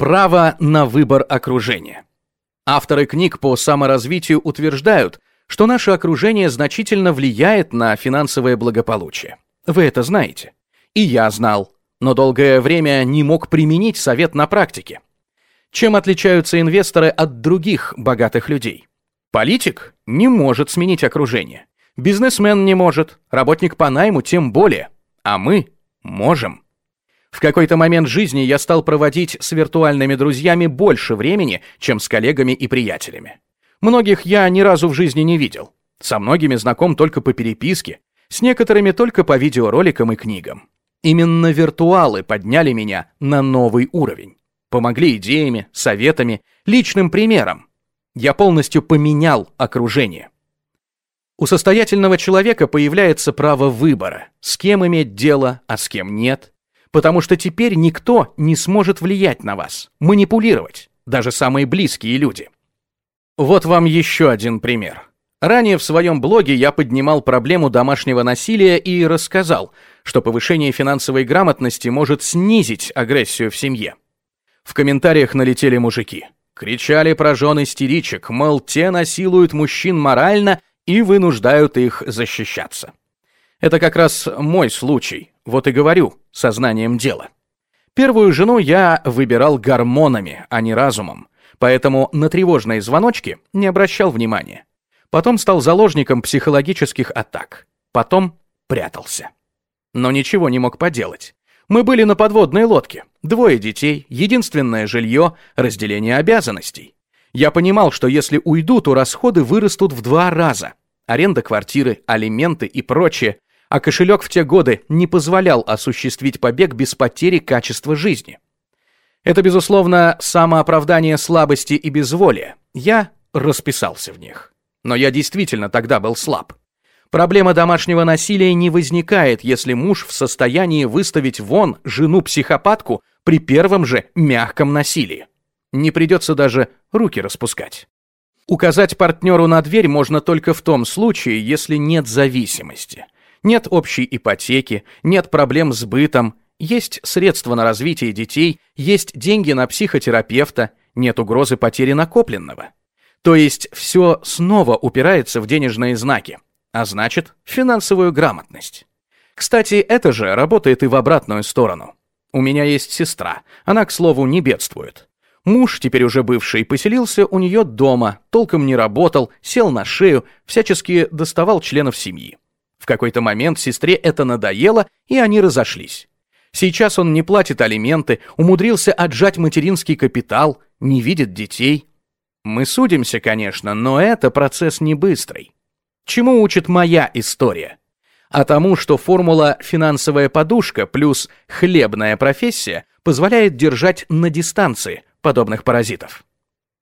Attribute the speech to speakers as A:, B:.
A: Право на выбор окружения. Авторы книг по саморазвитию утверждают, что наше окружение значительно влияет на финансовое благополучие. Вы это знаете. И я знал, но долгое время не мог применить совет на практике. Чем отличаются инвесторы от других богатых людей? Политик не может сменить окружение. Бизнесмен не может, работник по найму тем более. А мы можем. В какой-то момент жизни я стал проводить с виртуальными друзьями больше времени, чем с коллегами и приятелями. Многих я ни разу в жизни не видел. Со многими знаком только по переписке, с некоторыми только по видеороликам и книгам. Именно виртуалы подняли меня на новый уровень. Помогли идеями, советами, личным примером. Я полностью поменял окружение. У состоятельного человека появляется право выбора, с кем иметь дело, а с кем нет, потому что теперь никто не сможет влиять на вас, манипулировать, даже самые близкие люди. Вот вам еще один пример. Ранее в своем блоге я поднимал проблему домашнего насилия и рассказал, что повышение финансовой грамотности может снизить агрессию в семье. В комментариях налетели мужики. Кричали про жен истеричек, мол, те насилуют мужчин морально и вынуждают их защищаться. Это как раз мой случай, вот и говорю, сознанием дела. Первую жену я выбирал гормонами, а не разумом, поэтому на тревожные звоночки не обращал внимания. Потом стал заложником психологических атак. Потом прятался. Но ничего не мог поделать. Мы были на подводной лодке. Двое детей, единственное жилье, разделение обязанностей. Я понимал, что если уйду, то расходы вырастут в два раза. Аренда квартиры, алименты и прочее, а кошелек в те годы не позволял осуществить побег без потери качества жизни. Это, безусловно, самооправдание слабости и безволия. Я расписался в них. Но я действительно тогда был слаб. Проблема домашнего насилия не возникает, если муж в состоянии выставить вон жену-психопатку при первом же мягком насилии. Не придется даже руки распускать. Указать партнеру на дверь можно только в том случае, если нет зависимости – нет общей ипотеки, нет проблем с бытом, есть средства на развитие детей, есть деньги на психотерапевта, нет угрозы потери накопленного. То есть все снова упирается в денежные знаки, а значит, финансовую грамотность. Кстати, это же работает и в обратную сторону. У меня есть сестра, она, к слову, не бедствует. Муж, теперь уже бывший, поселился у нее дома, толком не работал, сел на шею, всячески доставал членов семьи. Какой-то момент сестре это надоело, и они разошлись. Сейчас он не платит алименты, умудрился отжать материнский капитал, не видит детей. Мы судимся, конечно, но это процесс не быстрый. Чему учит моя история? А тому, что формула «финансовая подушка» плюс «хлебная профессия» позволяет держать на дистанции подобных паразитов.